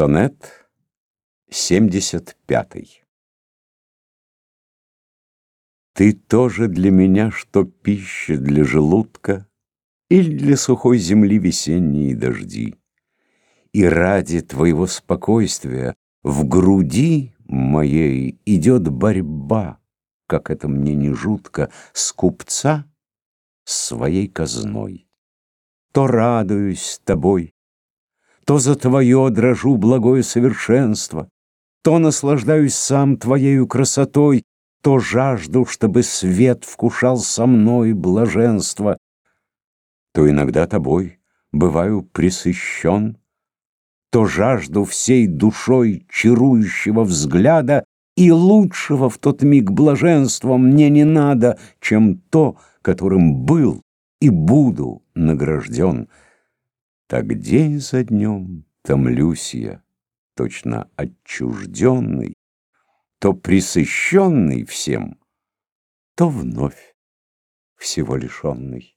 Сонет 75 Ты тоже для меня, что пища для желудка Или для сухой земли весенние дожди. И ради твоего спокойствия в груди моей Идет борьба, как это мне не жутко, С купца своей казной. То радуюсь тобой, то за твое дрожу благое совершенство, То наслаждаюсь сам твоею красотой, То жажду, чтобы свет вкушал со мной блаженство, То иногда тобой бываю пресыщен, То жажду всей душой чарующего взгляда, И лучшего в тот миг блаженства мне не надо, Чем то, которым был и буду награжден. Так день за днем томлюсь я, точно отчужденный, То присыщенный всем, то вновь всего лишенный.